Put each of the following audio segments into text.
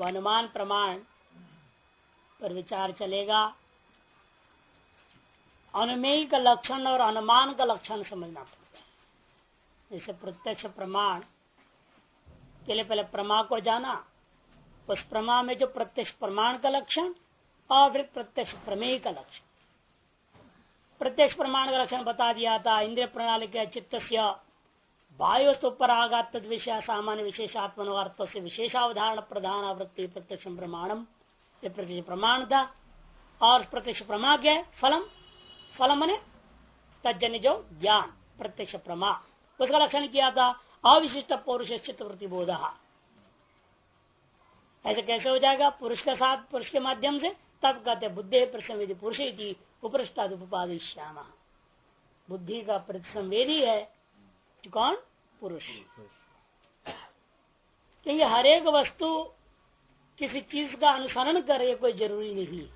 अब अनुमान प्रमाण पर विचार चलेगा, अनुमेय का लक्षण और अनुमान का लक्षण समझना पड़ता है। जैसे प्रत्यक्ष प्रमाण के लिए पहले प्रमा को जाना, उस प्रमा में जो प्रत्यक्ष प्रमाण का लक्षण और फिर प्रत्यक्ष प्रमेय का लक्षण। प्रत्यक्ष प्रमाण का लक्षण बता दिया था, इंद्रिय प्रणाली के चित्त वायु पर आगात विषय, सामान्य विशेषात्मन से विशेषावधारण प्रधान आवृत्ति प्रत्यक्ष प्रमाणम ये प्रत्यक्ष प्रमाण था और प्रत्यक्ष प्रमा क्या है फलम फलम मने तजन्य जो ज्ञान, प्रत्यक्ष प्रमा। उसका लक्षण किया था, अविशिष्ट पौरुष चित्त प्रतिबोध ऐसे कैसे हो जाएगा? पुरुष के साथ, पुरुष के माध्यम से, तब कहते बुद्धि प्रसंवेदी पुरुष उपृष्टाद उपाधि श्याम बुद्धि का प्रतिसंवेदी है, कौन? पुरुष। क्योंकि हरेक वस्तु किसी चीज़ का अनुसरण करे कोई ज़रूरी नहीं।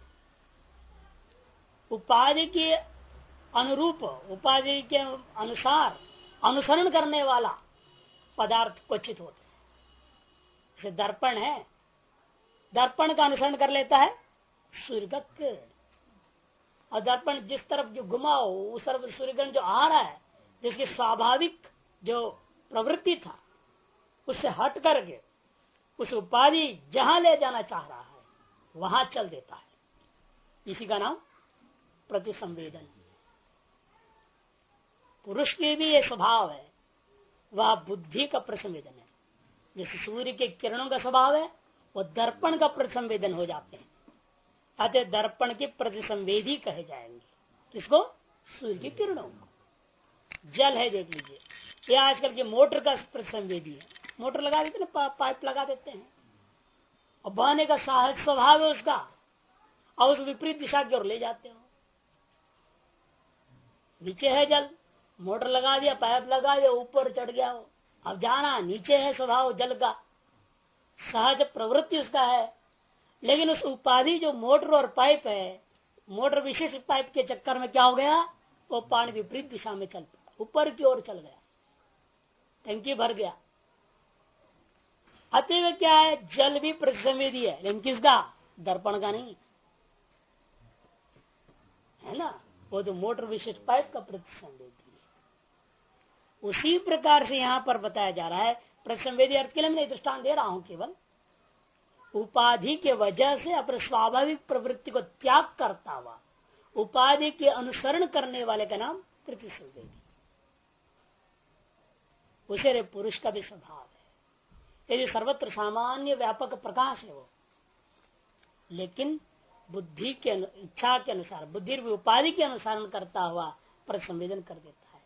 उपाधि के अनुरूप उपाधि के अनुसार अनुसरण करने वाला पदार्थ क्वचित होते हैं। जैसे दर्पण है दर्पण का अनुसरण कर लेता है सूर्य का किरण और दर्पण जिस तरफ़ जो घुमाओ उस तरफ़ सूर्यकिरण जो आ रहा है जिसकी स्वाभाविक जो प्रवृत्ति था। उससे हट करके उस उपाधि जहाँ ले जाना चाह रहा है, वहाँ चल देता है। इसी का नाम प्रतिसंवेदन पुरुष के भी ये स्वभाव है, वह बुद्धि का प्रसंवेदन है। जैसे सूर्य के किरणों का स्वभाव है, वो दर्पण का प्रतिसंवेदन हो जाते हैं। अतः दर्पण के प्रतिसंवेदी कहे जाएँगे। किसको? सूर्य की किरणों को। जल है देख लीजिए। ये आजकल के मोटर का प्रतिसंवेदी है। मोटर लगा देते ना पा, पाइप लगा देते हैं। और बहने का सहज स्वभाव है उसका। और उस विपरीत दिशा की ओर ले जाते हो। नीचे है जल मोटर लगा दिया पाइप लगा दिया ऊपर चढ़ गया हो। अब जाना नीचे है स्वभाव जल का। सहज प्रवृत्ति उसका है। लेकिन उस उपाधि जो मोटर और पाइप है मोटर विशेष पाइप के चक्कर में क्या हो गया? वो पानी विपरीत दिशा में चल पड़ा। ऊपर की ओर चल गया। टंकी भर गया। अतएव क्या है? जल भी प्रतिसंवेदी है, लेकिन किसका? दर्पण का नहीं। है ना? वो तो मोटर विशेष पाइप का प्रतिसंवेदी है। उसी प्रकार से यहाँ पर बताया जा रहा है, प्रतिसंवेदी अर्थ के लिए मैं दृष्टान दे रहा हूँ केवल। उपाधि के वजह से अपने स्वाभाविक प्रवृत्ति को त्याग करता हुआ, उपाधि के अनुसरण करने वाले का नाम प्रतिसंवेदी। उसे रे पुरुष का भी स्वभाव है। यदि सर्वत्र सामान्य व्यापक प्रकाश है वो। लेकिन बुद्धि के इच्छा के अनुसार, बुद्धि उपाधि के अनुसार करता हुआ पर संवेदन कर देता है।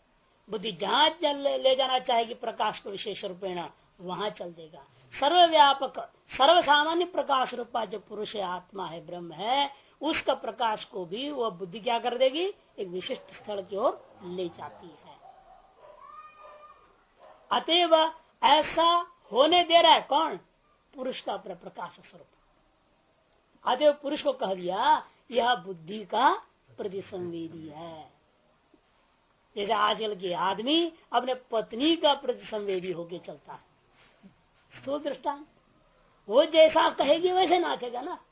बुद्धि जहाँ चल ले जाना चाहेगी प्रकाश को विशेष रूपेण, वहाँ चल देगा। सर्वव्यापक सर्व सामान्य प्रकाश रूपा जो पुरुष आत्मा है, ब्रह्म है, उसका प्रकाश को भी वह बुद्धि क्या कर देगी? एक विशिष्ट स्थल की ओर ले जाती है। अतएव ऐसा होने दे रहा है कौन? पुरुष का अपना प्रकाश स्वरूप। अतएव पुरुष को कह दिया, यह बुद्धि का प्रतिसंवेदी है। जैसे आजकल के आदमी अपने पत्नी का प्रतिसंवेदी होके चलता है। तो दृष्टान वो जैसा कहेगी वैसे नाचेगा ना।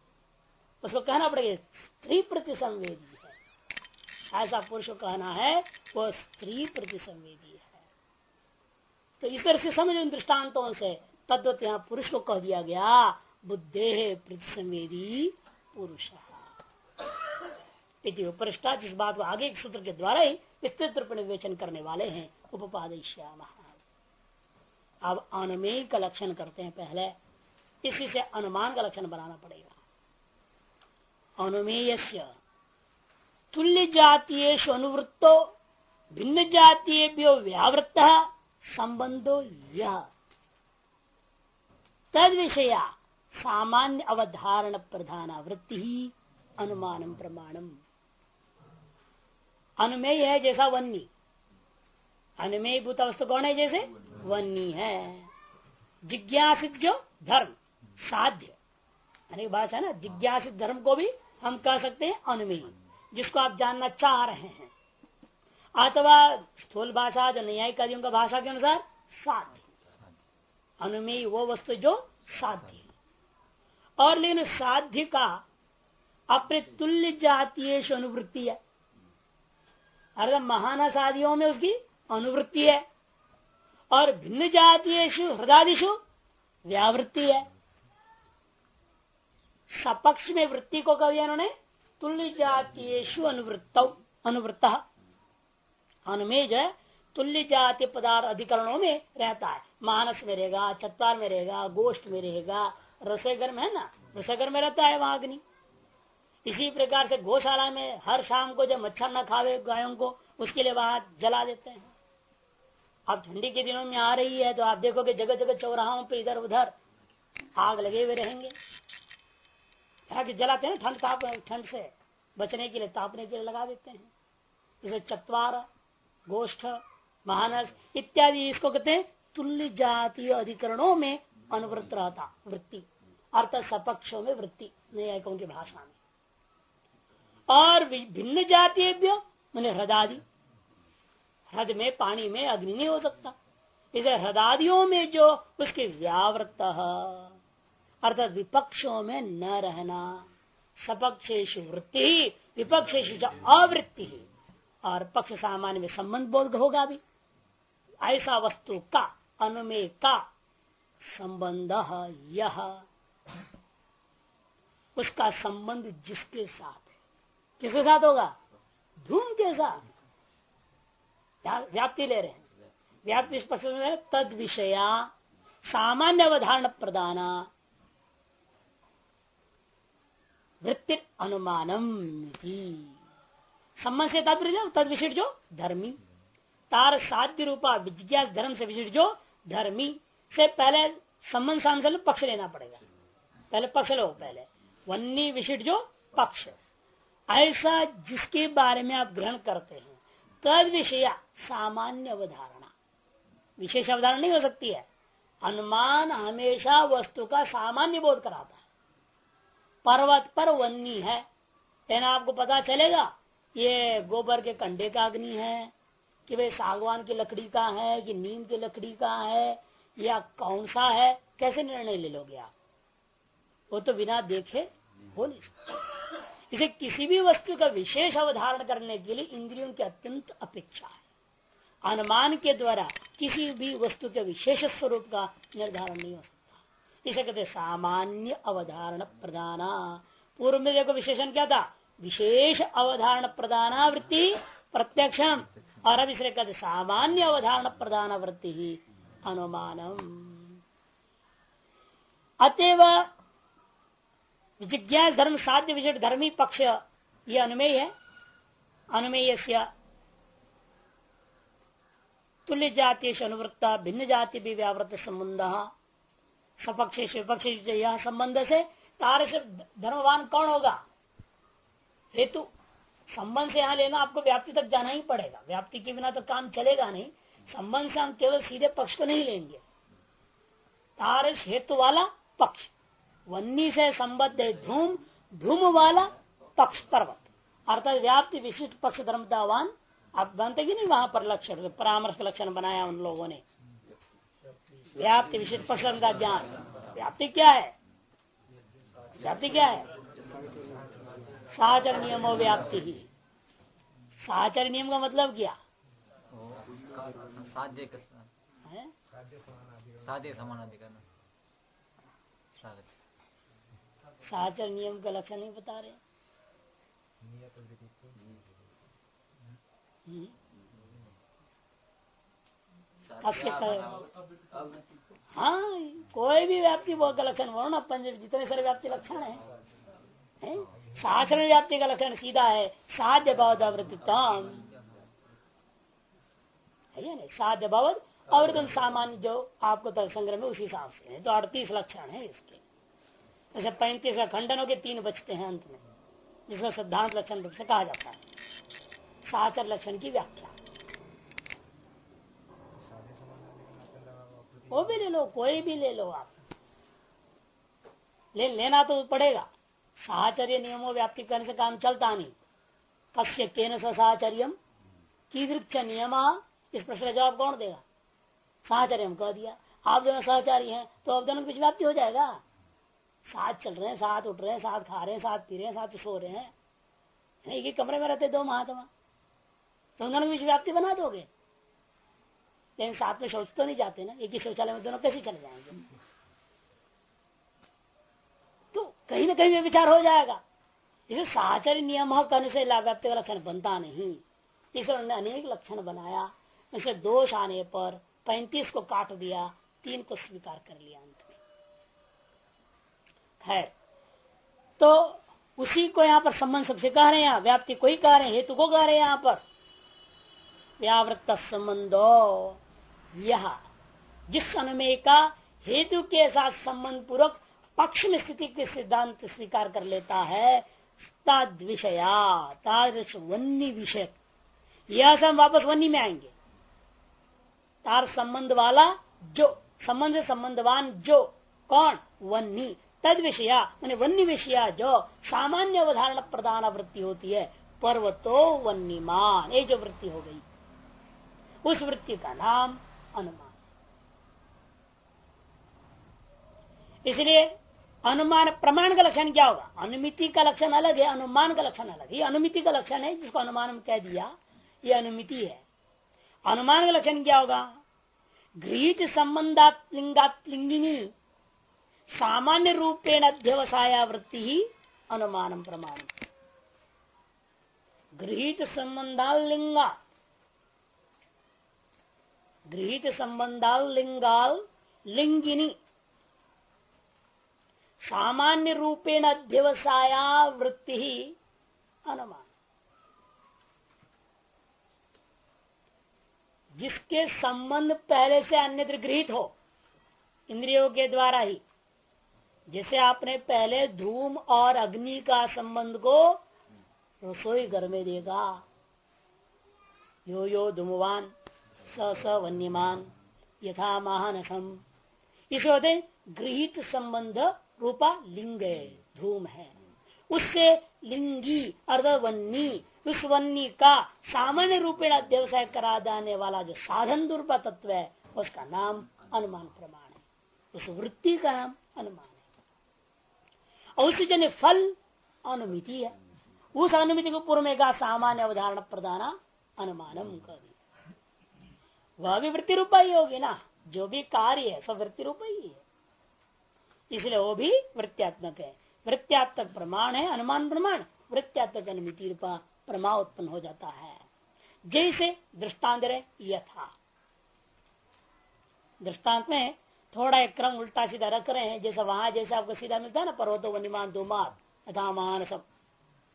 उसको कहना पड़ेगा, स्त्री प्रतिसंवेदी है। ऐसा पुरुष कहना है, वो स्त्री प्रतिसंवेदी है। तो इस तरह से समझ इन दृष्टान्तों से। तद्वत यहाँ पुरुष को कह दिया गया, बुद्धे प्रतिसंवेदी पुरुष। उपरिष्टा जिस बात को आगे सूत्र के द्वारा ही विस्तृत रूप में विवेचन करने वाले हैं उपादेश्याम अब अनुमेय का लक्षण करते हैं पहले। इसी से अनुमान का लक्षण बनाना पड़ेगा। अनुमेय तुल्य जातीय अनुवृत्तो भिन्न जातीय व्यावृत्त संबंधो यह तद विषया सामान्य अवधारण प्रधान वृत्ति ही अनुमानम प्रमाणम। अनुमेय है जैसा वन्नी। अनुमेय भूत वस्तु कौन है जैसे? वन्नी है। जिज्ञासित जो धर्म, साध्य। अनेक भाषा ना, जिज्ञासित धर्म को भी हम कह सकते हैं अनुमेय। जिसको आप जानना चाह रहे हैं। अथवा स्थूल भाषा जो न्यायिक आदियों का भाषा के अनुसार साध्य। अनुमेय वो वस्तु जो साध्य। और लेकिन साध्य का अपने तुल्य जातीय अनुवृत्ति है अर्थात महान साधियों में उसकी अनुवृत्ति है, और भिन्न जातीय हृदयादिशु व्यावृत्ति है, सपक्ष में वृत्ति को कह दिया उन्होंने तुल्य जातीयु अनुवृत्त अनुवृत्त अनुमेज तुल्य जाति पदार्थ अधिकरणों में रहता है। मानस में रहेगा चतवार में रहेगा, गोष्ठ में रहेगा रसोईघर में है ना? रसोईघर में रहता है वहाँ अग्नि। इसी प्रकार से गौशाला में हर शाम को जब मच्छर न खावे गायों को, उसके लिए वहाँ जला देते हैं। अब ठंडी के दिनों में आ रही है तो आप देखोगे जगह जगह चौराहों पे इधर उधर आग लगे हुए रहेंगे। कि जलाते हैं ठंड ताप, ठंड से बचने के लिए, तापने के लिए लगा देते हैं। जैसे चतवार गोष्ठ, महानस इत्यादि इसको कहते हैं तुल्य जातीय अधिकरणों में अनुवृत्त रहता, वृत्ति। अर्थ सपक्षों में वृत्ति न्यायिकों की भाषा में। और भिन्न जातीय मैंने हृदादि। हृदय में पानी में अग्नि नहीं हो सकता। इसे हृदादियों में जो, उसके व्यावृत अर्थात विपक्षों में न रहना। सपक्षेश वृत्ति विपक्षेश अवृत्ति और पक्ष सामान्य में संबंध बोध होगा भी। ऐसा वस्तु का, अनुमेय का संबंध यह। उसका संबंध जिसके साथ है। किसके साथ होगा? धूम के साथ। व्याप्ति ले रहे हैं। व्याप्ति स्पष्ट में तद विषया सामान्य अवधारण प्रदान। वृत्ति अनुमानम संबंध से तात्पर्य तद विशिष्ट जो, धर्मी। तार साध्य रूपा विज्ञास धर्म से विशिष्ट जो, धर्मी। से पहले संबंध सामने पक्ष लेना पड़ेगा। पहले पक्ष लो, पहले। वन्नी विशिष्ट जो, पक्ष। ऐसा जिसके बारे में आप ग्रहण करते हैं, तद विषय सामान्य अवधारणा। विशेष अवधारणा नहीं हो सकती है। अनुमान हमेशा वस्तु का सामान्य बोध कराता है। पर्वत पर वन्नी है। तेना आपको पता चलेगा ये गोबर के कंडे का अग्नि है, कि भाई सागवान की लकड़ी का है, कि नीम की लकड़ी का है, या कौन सा है, कैसे निर्णय ले लोगे आप? वो तो बिना देखे हो नहीं इसे किसी भी वस्तु का विशेष अवधारण करने के लिए इंद्रियों की अत्यंत अपेक्षा है। अनुमान के द्वारा किसी भी वस्तु के विशेष स्वरूप का निर्धारण नहीं हो सकता। इसे कहते सामान्य अवधारण प्रदाना पूर्व में देखो विशेषण क्या था? विशेष अवधारण प्रदानावृत्ति प्रत्यक्षम। और अब इसलिए कहते सामान्य अवधारण प्रधान वृत्ति ही अनुमानम। अतएव जिज्ञास धर्म, साध्य विशिष्ट धर्मी पक्ष, ये अनुमेय है। अनुमेय से तुल्य जातीय अनुवृत्ता, भिन्न जाति भी व्यावृत संबंध। सपक्ष विपक्ष यह संबंध से तार से धर्मवान कौन होगा? हेतु संबंध से यहाँ लेना आपको व्याप्ति तक जाना ही पड़ेगा। व्याप्ति के बिना तो काम चलेगा नहीं। संबंध से हम केवल सीधे पक्ष को नहीं लेंगे। तारस हेतु वाला पक्ष। वन्नी से संबद्ध है धूम धूम वाला पक्ष पर्वत। अर्थात व्याप्ति विशिष्ट पक्ष धर्मतावान। आप बनते कि नहीं वहाँ पर लक्षण, परामर्श लक्षण बनाया उन लोगों ने? व्याप्ति विशिष्ट पक्ष का ज्ञान व्याप्ति क्या है? व्याप्ति क्या है? साचर नियमो व्याप्ति ही। साचर नियम का मतलब क्या? साचर नियम का लक्षण नहीं बता रहे? हम्म। हाँ कोई भी व्याप्ति का लक्षण बोलो ना पंच जितने सारे व्याप्ति लक्षण है? साचरण व्याप्ति का लक्षण सीधा है, साध्य भावृतम है साध्य भवद अवृतम सामान्य जो आपको तर्क संग्रह में उसी हिसाब से है। तो अड़तीस लक्षण है इसके। जैसे पैंतीस का खंडनों के तीन बचते हैं अंत में, जिसमें सिद्धांत लक्षण रूप से कहा जाता है। साचर लक्षण की व्याख्या। वो भी ले लो, कोई भी ले लो आप। ले लेना तो पड़ेगा। साहचर्य नियमों व्याप्ति करने से काम चलता नहीं। कश्य केन साहचर्य कीदृक्ष नियम? इस प्रश्न का जवाब कौन देगा? साहचर्य कह दिया। आप दोनों सहचारी हैं तो आप दोनों की व्याप्ति हो जाएगा। साथ चल रहे हैं, साथ उठ रहे हैं, साथ खा रहे हैं, साथ पी रहे हैं, साथ सो रहे हैं। एक ही कमरे में रहते दो महात्मा। तो उन्होंने बीच व्याप्ति बना दोगे। लेकिन साथ में शौच तो नहीं जाते ना। एक ही शौचालय में दोनों कैसे चले जाएँगे तो कहीं ना कहीं वे विचार हो जाएगा। इसे साचर नियम करने से व्याप्ति का लक्षण बनता नहीं। इसे उन्होंने अनेक लक्षण बनाया। इसे दोष आने पर पैंतीस को काट दिया, तीन को स्वीकार कर लिया अंत में। खैर तो उसी को यहाँ पर संबंध सबसे कह रहे हैं। व्याप्ति कोई कह रहे हैं, हेतु को कह रहे हैं यहाँ पर। व्यावृत संबंधो, यह, जिस अनुमेय का हेतु के साथ संबंध पूर्वक पक्ष में स्थिति के सिद्धांत स्वीकार कर लेता है। तद विषया तादृश वन्य विषय। यह सब वापस वन्य में आएँगे। तार संबंध वाला जो, संबंध संबंधवान जो, कौन? वन्नी तद विषया मैंने वन्य विषया जो, सामान्य अवधारण प्रधान वृत्ति होती है। पर्वतो वन्यमान। ये जो वृत्ति हो गई। उस वृत्ति का नाम अनुमान। इसलिए अनुमान, प्रमाण का लक्षण क्या होगा? अनुमिति का लक्षण अलग है, अनुमान का लक्षण अलग ये अनुमिति का लक्षण है, जिसको अनुमान कह दिया, ये अनुमिति है। अनुमान का लक्षण क्या होगा? गृहित संबंधात लिंगिनी, सामान्य रूपेण अध्यवसाया वृत्ति ही अनुमान प्रमाण गृहित संबंधाल लिंगा गृहित संबंधाल लिंगाल लिंगिनी। सामान्य रूपेण अध्यवसाया वृत्ति ही अनुमान। जिसके संबंध पहले से अन्यत्र गृहित हो, इंद्रियों के द्वारा ही। जैसे आपने पहले धूम और अग्नि का संबंध को रसोई घर में देगा यो यो धूमवान स स वन्यमान, यथा महानसम इस होते गृहित संबंध रूपा लिंग धूम है। उससे लिंगी, अर्धवन्नी उस वन्नी का सामान्य रूपेण व्यवसाय करा जाने वाला जो साधन दुर्बा तत्व है, उसका नाम अनुमान प्रमाण है। उस वृत्ति का नाम अनुमान है। और उससे जन फल अनुमिति है। उस अनुमिति को पूर्व का सामान्य अवधारण प्रदान अनुमानम कर वह भी वृत्ति रूपा ही होगी ना? जो भी कार्य है सब वृत्ति रूपा ही है। इसलिए वो भी वृत्त्यात्मक है। वृत्त्यात्मक प्रमाण है, अनुमान प्रमाण। वृत्त्यात्मक अनुमिति रूपा प्रमा उत्पन्न हो जाता है। जैसे दृष्टांत यथा दृष्टांत में थोड़ा एक क्रम उल्टा सीधा रख रहे हैं, जैसे वहाँ जैसे आपको सीधा मिलता है ना, पर्वतो वनिमान दुमात अथा महान सब।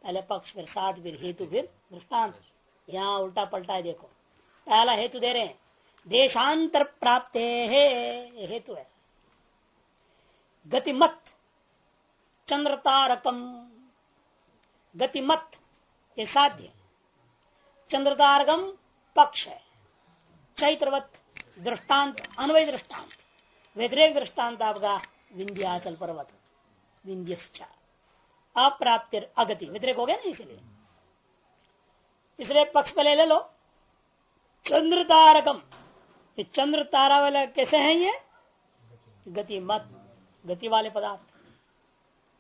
पहले पक्ष, फिर साथ फिर हेतु, फिर दृष्टांत। यहाँ उल्टा पलटा है, देखो। पहला हेतु दे रहे हैं। देशांतर प्राप्त है, हेतु है। गतिमत चंद्र तारकम गतिमत, ये साध्य। चंद्र तारकम पक्ष है। चैत्रवत दृष्टांत, अन्वय दृष्टांत। व्यतिरेक दृष्टांत आपका विंध्याचल पर्वत विंध्य अप्राप्ति अगति। व्यतिरेक हो गया ना इसलिए। इसलिए पक्ष पहले ले लो। चंद्र तारकम ये चंद्र तारा वाला कैसे हैं ये? गति मत गति वाले पदार्थ।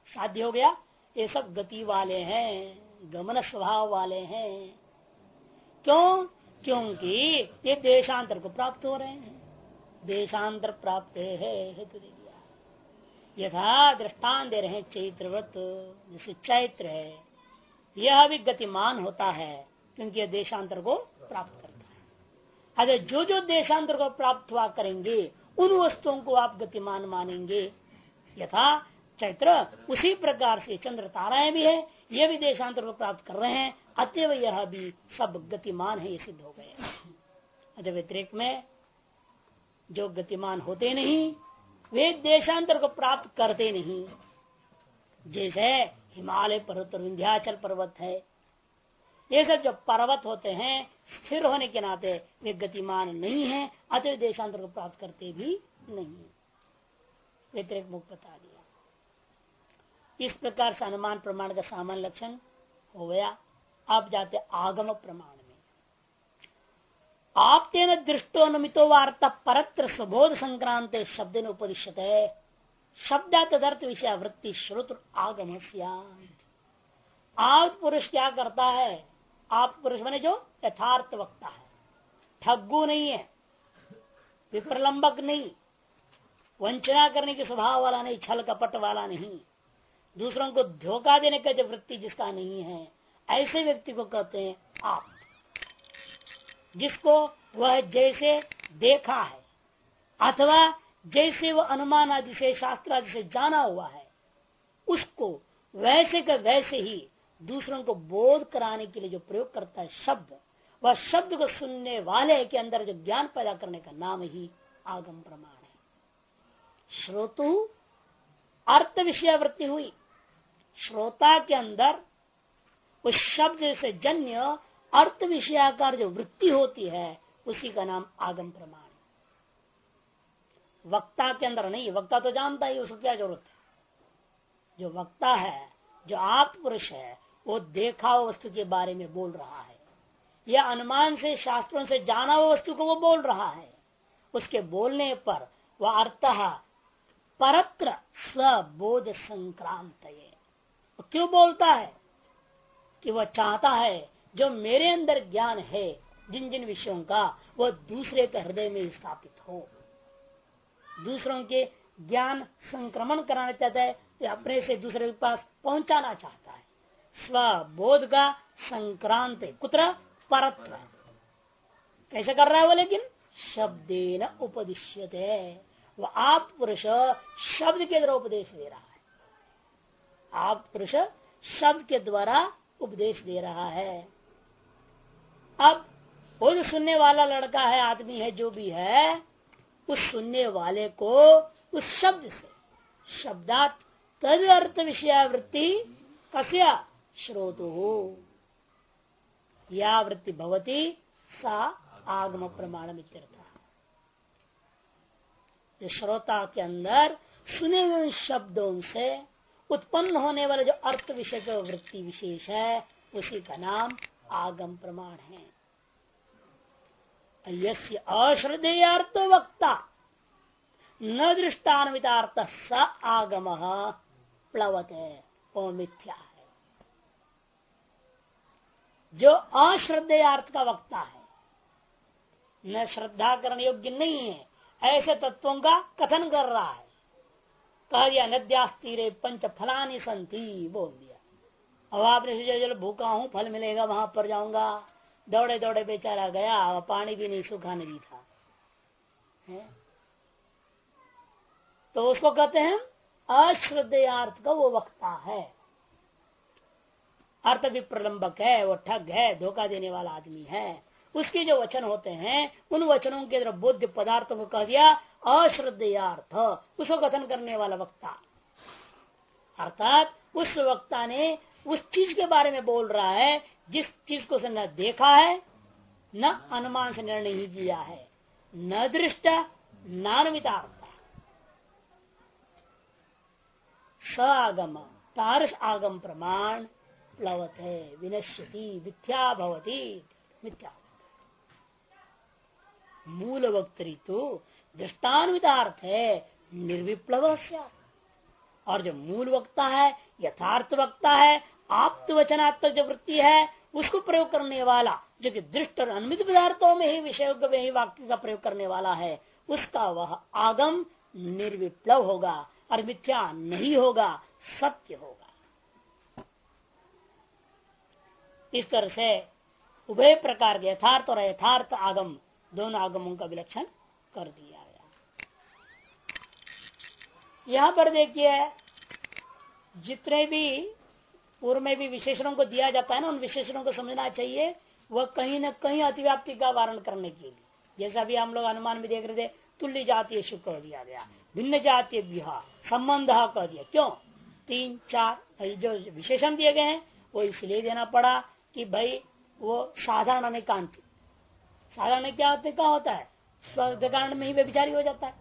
साध्य हो गया? ये सब गति वाले हैं, गमन स्वभाव वाले हैं। क्यों? क्योंकि ये देशांतर को प्राप्त हो रहे हैं। देशांतर प्राप्त है, हेतु दे दिया। यथा दृष्टान दे रहे चैत्रव्रत, जैसे चैत्र है। यह भी गतिमान होता है, क्योंकि यह देशांतर को प्राप्त करता है। अरे जो जो देशांतर को प्राप्त हुआ करेंगे, उन वस्तुओं को आप गतिमान मानेंगे। यथा चैत्र। उसी प्रकार से चंद्र ताराएँ भी है, ये भी देशांतर को प्राप्त कर रहे हैं अतव यह भी सब गतिमान है, ये सिद्ध हो गए अतः व्यतिरिक में जो गतिमान होते नहीं, वे देशांतर को प्राप्त करते नहीं। जैसे हिमालय पर्वत और विंध्याचल पर्वत है, ये सब जो पर्वत होते हैं, स्थिर होने के नाते वे गतिमान नहीं है अतः देशांतर को प्राप्त करते भी नहीं। व्यतिरिक मुख बता दिया। इस प्रकार से अनुमान प्रमाण का सामान्य लक्षण हो गया। आप जाते आगम प्रमाण में। आप तेन दृष्टो नमितो वार्ता परत्र स्वबोध संक्रांत शब्द ने उपदिश्य है। शब्द तदर्थ विषय वृत्ति श्रुत आगम आग पुरुष क्या करता है? आप पुरुष बने जो यथार्थ वक्ता है। ठग्गू नहीं है। विप्रलंबक नहीं। वंचना करने के स्वभाव वाला नहीं, छल कपट वाला नहीं। दूसरों को धोखा देने का जो वृत्ति जिसका नहीं है, ऐसे व्यक्ति को कहते हैं आप। जिसको वह जैसे देखा है, अथवा जैसे वह अनुमान आदि से, शास्त्र आदि से जाना हुआ है, उसको वैसे का वैसे ही दूसरों को बोध कराने के लिए जो प्रयोग करता है शब्द, वह शब्द को सुनने वाले के अंदर जो ज्ञान पैदा करने का नाम ही आगम प्रमाण। श्रोतु अर्थ विषयावृत्ति हुई। श्रोता के अंदर उस शब्द से जन्य अर्थ विषयाकार जो वृत्ति होती है, उसी का नाम आगम प्रमाण। वक्ता के अंदर नहीं, वक्ता तो जानता ही उसको क्या ज़रूरत है? जो वक्ता है, जो आप पुरुष है, वो देखा हुआ वस्तु के बारे में बोल रहा है। या अनुमान से, शास्त्रों से जाना हुआ वस्तु को वो बोल रहा है। उसके बोलने पर वह अर्थ परत्र स्वबोध संक्रांत क्यों बोलता है? कि वह चाहता है, जो मेरे अंदर ज्ञान है, जिन जिन विषयों का वह दूसरे के हृदय में स्थापित हो। दूसरों के ज्ञान संक्रमण कराना चाहता है या अपने से दूसरे के पास पहुंचाना चाहता है। स्वबोध का संक्रांत कुत्र, परत्र। कैसे कर रहा है वो लेकिन? शब्देन उपदिश्यते। वह आप पुरुष शब्द के द्वारा उपदेश दे रहा है। आप पुरुष शब्द के द्वारा उपदेश दे रहा है। अब वो जो सुनने वाला लड़का है, आदमी है, जो भी है, उस सुनने वाले को उस शब्द से, शब्दात तद अर्थ विषयावृत्ति कस्य हो या वृत्ति भवती सा आगम प्रमाण जो श्रोता के अंदर सुने हुए शब्दों से उत्पन्न होने वाले जो अर्थ विषय वृत्ति विशेष है, उसी का नाम आगम प्रमाण है। यस्य अश्रद्धेयार्थ वक्ता न दृष्टान्वितार्थ स आगम, प्लवत है वो मिथ्या है। जो अश्रद्धेयार्थ का वक्ता है, न श्रद्धा करने योग्य नहीं है ऐसे तत्वों का कथन कर रहा है। कह दिया नद्यास्तीरे पंच फलानी संति, बोल दिया। अब आपने सोचा चलो भूखा हूँ, फल मिलेगा, वहाँ पर जाऊँगा। दौड़े दौड़े बेचारा गया पानी भी नहीं, सूखा नहीं था। है? तो उसको कहते हैं, अश्रद्धेयार्थ का वो वक्ता है। अर्थ भी प्रलंबक है, वो ठग है, धोखा देने वाला आदमी है। उसके जो वचन होते हैं, उन वचनों के तरफ़ बुद्ध पदार्थों को कह दिया, अश्रद्धेयार्थ, उसको कथन करने वाला वक्ता। अर्थात, उस वक्ता ने उस चीज़ के बारे में बोल रहा है, जिस चीज़ को उसने न देखा है, न अनुमान से निर्णय ही किया है, न दृष्ट नानवितार्थ स आगम तारस आगम प्रमाण, प्लवत है विनश्यति, मिथ्या भवती, मिथ्या। मूल वक्तरी तो दृष्टान्वितार्थ है निर्विप्लव और जो मूल वक्ता है, यथार्थ वक्ता है आप वचनात्मक जो वृत्ति है, उसको प्रयोग करने वाला, जो कि दृष्ट और अनुमित पदार्थों में ही विषय में ही वाक्य का प्रयोग करने वाला है, उसका वह आगम निर्विप्लव होगा और मिथ्या नहीं होगा, सत्य होगा। इस तरह से उभय प्रकार के यथार्थ और यथार्थ आगम दोनों आगमों का विलक्षण कर दिया गया। यहाँ पर देखिए, जितने भी पूर्व में भी विशेषणों को दिया जाता है ना, उन विशेषणों को समझना चाहिए, वह कहीं न कहीं अतिव्याप्ति का वारण करने के लिए। जैसा भी हम लोग अनुमान भी देख रहे थे, तुल्य जातीय शुक्र कर दिया गया, भिन्न जातीय विवाह, संबंध कह दिया। क्यों? तीन, चार जो विशेषण दिए गए हैं, वो इसलिए देना पड़ा कि भाई, वो साधारण अनेकांति साधारण क्या होते क्या होता है? कारण में ही व्यभिचारी हो जाता है।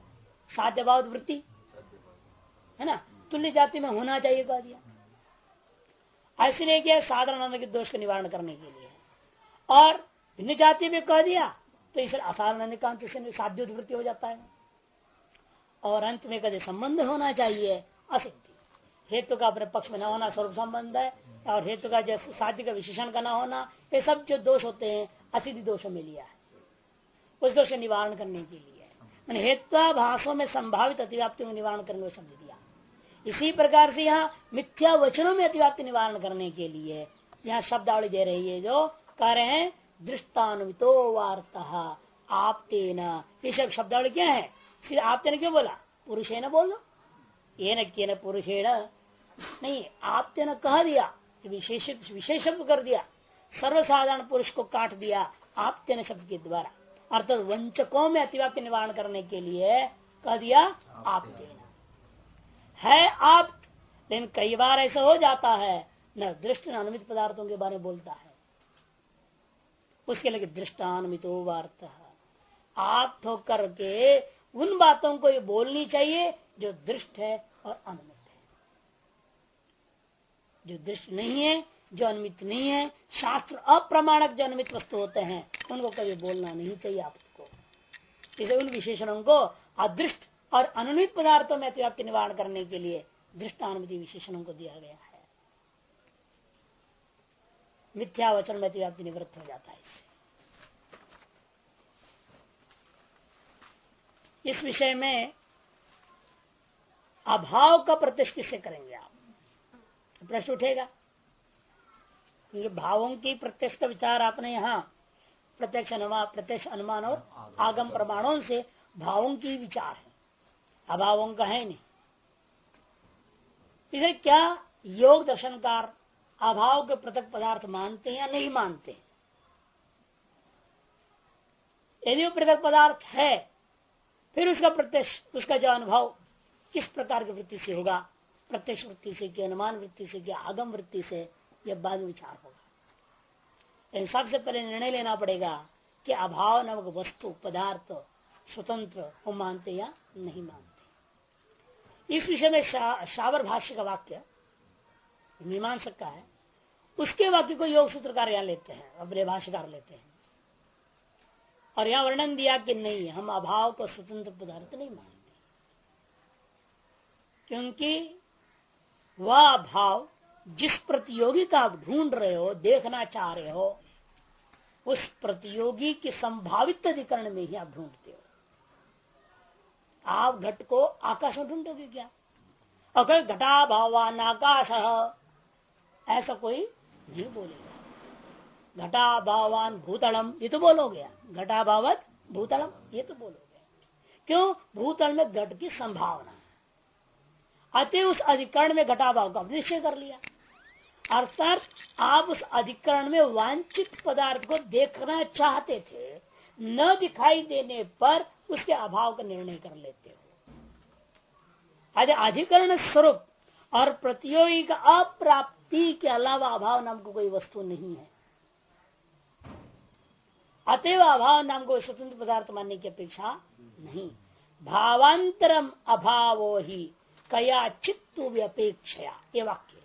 साध्य भाव वृत्ति, है ना? तुल्य जाति में होना चाहिए, कह दिया। इसलिए क्या साधारण के दोष का निवारण करने के लिए। और भिन्न जाति में कह दिया तो इसे असाधारण अनेकांत से साध्य वृत्ति हो जाता है। और अंत में कभी संबंध होना चाहिए, असिद्धि। हेतु का अपने पक्ष में न होना स्वरूप संबंध है, और हेतु का जैसे साध्य का विशेषण का न होना, ये सब जो दोष होते हैं, असिद्धि दोषों में लिया है। उस दोष निवारण करने के लिए। हेत्वाभाषों में संभावित अतिव्याप्ति को निवारण करने को शब्द दिया। इसी प्रकार से यहाँ मिथ्या वचनों में अतिव्याप्ति निवारण करने के लिए यहाँ शब्दावली दे रही है जो कह रहे हैं दृष्टानुतो वार्ता आप तेना ये सब शब्दावली क्या है? सीधे आप तेना क्यों बोला? पुरुष ना बोल। दो ये न पुरुष नहीं आप तेना कह दिया विशेष विशेष कर दिया। सर्वसाधारण पुरुष को काट दिया आप तेना शब्द के द्वारा। अर्थात वंचकों में अतिव्याप्ति निवारण करने के लिए कह दिया आप देना। है आप लेकिन कई बार ऐसा हो जाता है न दृष्ट अनुमित पदार्थों के बारे में बोलता है। उसके लिए दृष्टानुमित वार्ता आप होकर के उन बातों को ये बोलनी चाहिए जो दृष्ट है और अनुमित है। जो दृष्ट नहीं है जो अनुमित नहीं है, शास्त्र अप्रमाणक जो अनुमित वस्तु होते हैं, उनको कभी बोलना नहीं चाहिए आपको। इसे उन विशेषणों को अदृष्ट और अनुमित पदार्थों में अतिव्याप्ति निवारण करने के लिए दृष्टानुमति विशेषणों को दिया गया है। मिथ्या वचन में अतिव्याप्ति निवृत्त हो जाता है इस। विषय में अभाव का प्रत्यक्ष किससे करेंगे आप। प्रश्न उठेगा। क्योंकि भावों की प्रत्यक्ष का विचार आपने यहाँ प्रत्यक्ष अनुमान प्रत्यक्ष अनुमान और आगम प्रमाणों। से भावों की विचार है। अभावों का है नहीं। इसे क्या योग दर्शनकार अभाव के पृथक पदार्थ मानते हैं या नहीं मानते? यदि वो पृथक पदार्थ है फिर उसका प्रत्यक्ष उसका जो अनुभव किस प्रकार की वृत्ति से होगा? प्रत्यक्ष वृत्ति से क्या अनुमान वृत्ति से क्या आगम वृत्ति से? यह बाद विचार होगा। इन सबसे पहले निर्णय लेना पड़ेगा कि अभाव नामक वस्तु पदार्थ स्वतंत्र वो मानते या नहीं मानते। इस विषय में शा, शावर भाष्य का वाक्य मीमांसक का है। उसके वाक्य को योग सूत्रकार यहाँ लेते हैं अपने भाष्यकार लेते हैं। और यहाँ वर्णन दिया कि नहीं हम अभाव को स्वतंत्र पदार्थ नहीं मानते। क्योंकि वह भाव जिस प्रतियोगी का आप ढूंढ रहे हो, देखना चाह रहे हो, उस प्रतियोगी के संभावित अधिकरण में ही आप ढूंढते हो। आप घट को आकाश में ढूंढोगे क्या? अगर घटा भावान आकाश ऐसा कोई नहीं बोलेगा। घटा भावान भूतलम, ये तो बोलोगे घटा भावत भूतलम, ये तो बोलोगे। क्यों? भूतल में घट की संभावना। अतः उस अधिकरण में घटाभाव का निश्चय कर लिया। अर्थात आप उस अधिकरण में वांछित पदार्थ को देखना चाहते थे, न दिखाई देने पर उसके अभाव का निर्णय कर लेते हो। अरे अधिकरण स्वरूप और प्रतियोगी का अप्राप्ति के अलावा अभाव नाम को कोई वस्तु नहीं है। अतएव अभाव नाम को स्वतंत्र पदार्थ मानने की अपेक्षा नहीं। भावांतरम अभावो ही कया चित्तु ये वाक्य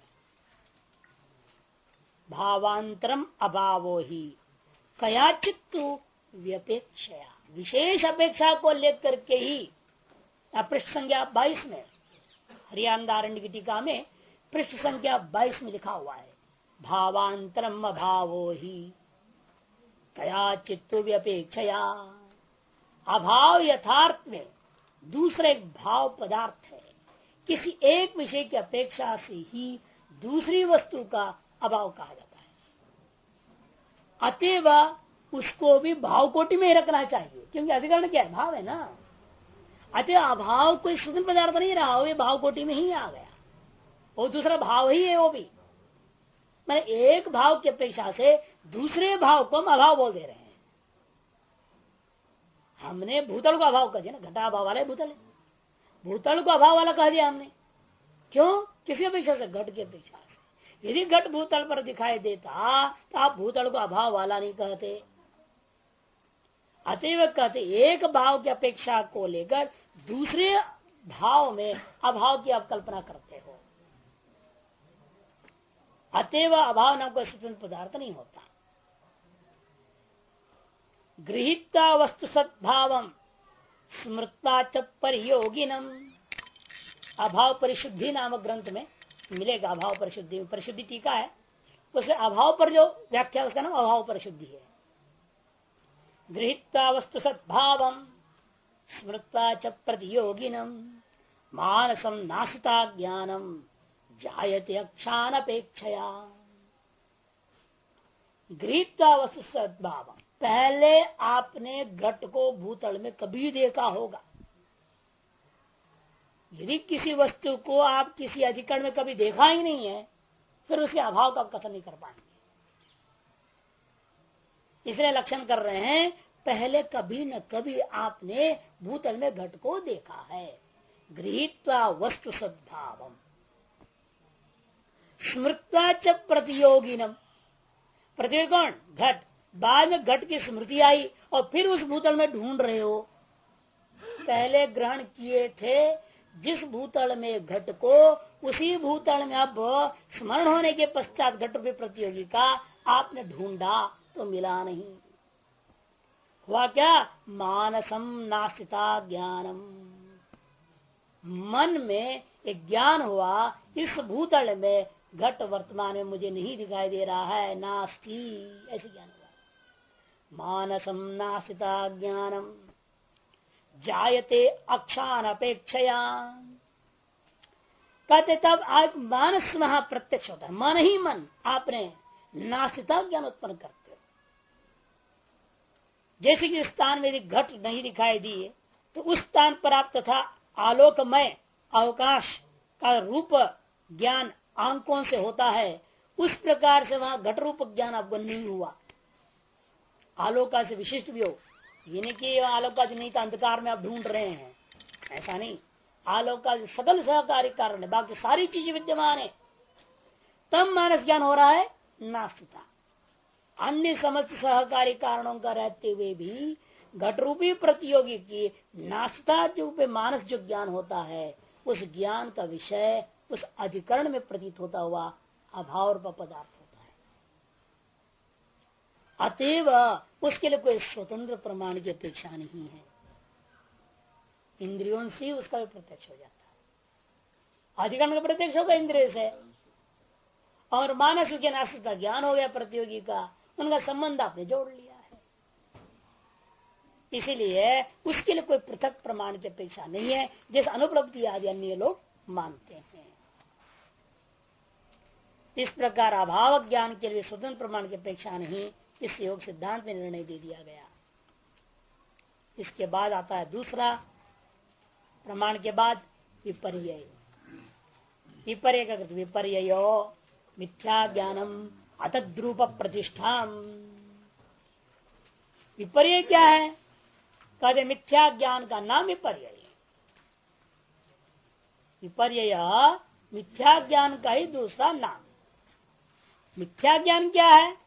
भावांतरम अभावो ही कया चित्तु व्यपेक्षया विशेष अपेक्षा को लेकर के ही पृष्ठ संख्या बाईस में हरियाणारण्य की टीका में पृष्ठ संख्या बाईस में लिखा हुआ है भावांतरम अभावो ही कया चित्तु व्यपेक्षया अभाव यथार्थ में दूसरे भाव पदार्थ है। किसी एक विषय की अपेक्षा से ही दूसरी वस्तु का अभाव कहा जाता है। अतएव उसको भी भाव कोटि में रखना चाहिए, क्योंकि अधिकरण क्या है? भाव है ना। अतः अभाव कोई स्वतंत्र पदार्थ नहीं रहा, वो भाव कोटि में ही आ गया। वो दूसरा भाव ही है, वो भी। मैंने एक भाव की अपेक्षा से दूसरे भाव को हम अभाव बोल दे रहे हैं। हमने भूतल को अभाव कर दिया ना, घटा भाव वाले भूतल है। भूतल को अभाव वाला कह दिया हमने। क्यों? किसी अपेक्षा से घट की अपेक्षा से। यदि घट भूतल पर दिखाई देता तो आप भूतल को अभाव वाला नहीं कहते। अतएव कहते, एक भाव की अपेक्षा को लेकर दूसरे भाव में अभाव की आप कल्पना करते हो। अतएव अभाव नाम कोई स्वतंत्र पदार्थ नहीं होता। गृहित वस्तु सद्भाव स्मृता च परियोगिनम। अभाव परिशुद्धि नामक ग्रंथ में मिलेगा अभाव परिशुद्धि। परिशुद्धि टीका है। उसमें अभाव पर जो व्याख्या उसका नाम अभाव परिशुद्धि है। गृहिता वस्तु सद्भाव स्मृता च प्रतियोगिनम। मानसम नासिता ज्ञानम। जायते अक्षान अपेक्षया गृहिता वस्तु सद्भाव पहले आपने घट को भूतल में कभी देखा होगा। यदि किसी वस्तु को आप किसी अधिकरण में कभी देखा ही नहीं है, फिर उसके अभाव का कथन नहीं कर पाएँगे। इसलिए लक्षण कर रहे हैं, पहले कभी न कभी आपने भूतल में घट को देखा है। गृहित्वा वस्तु सद्भाव स्मृत्वा च प्रतियोगिनम। प्रतियोगी घट। बाद में घट की स्मृति आई और फिर उस भूतल में ढूंढ रहे हो। पहले ग्रहण किए थे जिस भूतल में घट को, उसी भूतल में अब स्मरण होने के पश्चात घट रूपी प्रतियोगी का आपने ढूंढा तो मिला नहीं। हुआ क्या? मानसम नास्तिता ज्ञानम। मन में एक ज्ञान हुआ, इस भूतल में घट वर्तमान में मुझे नहीं दिखाई दे रहा है, नास्ती, ऐसे ज्ञान हुआ। मानसम नास्तिता ज्ञानम। जायते अक्षान अपेक्षया कहते, तब आज मानस वहाँ प्रत्यक्ष होता है। मन ही मन, आपने नास्तिता ज्ञान उत्पन्न करते हो। जैसे कि स्थान में यदि घट नहीं दिखाई दिए तो उस स्थान पर आप तथा आलोकमय, अवकाश का रूप ज्ञान आंकों से होता है। उस प्रकार से वहाँ घट रूप ज्ञान आपको नहीं हुआ। आलोका से विशिष्ट भी हो। ये नहीं कि आलोक नहीं था, अंधकार में आप ढूंढ रहे हैं। ऐसा नहीं। आलोक सकल सहकारी कारण है, बाकी सारी चीज़ें विद्यमान है। तब मानस ज्ञान हो रहा है नास्तिता अन्य समस्त सहकारी कारणों का रहते हुए भी घटरूपी प्रतियोगी की नास्ता जो मानस जो ज्ञान होता है, उस ज्ञान का विषय उस अधिकरण में प्रतीत होता हुआ अभाव पदार्थ अतएव उसके लिए कोई स्वतंत्र प्रमाण की अपेक्षा नहीं है। इंद्रियों से उसका भी प्रत्यक्ष हो जाता है। अधिकरण का प्रत्यक्ष होगा इंद्रिय से। और मानस के नास्तिक का ज्ञान हो गया प्रतियोगी का, उनका संबंध आपने जोड़ लिया है। इसीलिए उसके लिए कोई पृथक प्रमाण की अपेक्षा नहीं है, जैसे अनुपलब्धि आदि अन्य लोग मानते हैं। इस प्रकार अभाव ज्ञान के लिए स्वतंत्र प्रमाण की अपेक्षा नहीं इस योग सिद्धांत में निर्णय दे दिया गया। इसके बाद आता है दूसरा, प्रमाण के बाद विपर्य विपर्य का विपर्य मिथ्या ज्ञानम, अतद्रूप प्रतिष्ठा विपर्य क्या है? कहते मिथ्या ज्ञान का नाम विपर्य विपर्य मिथ्या ज्ञान का ही दूसरा नाम। मिथ्या ज्ञान क्या है?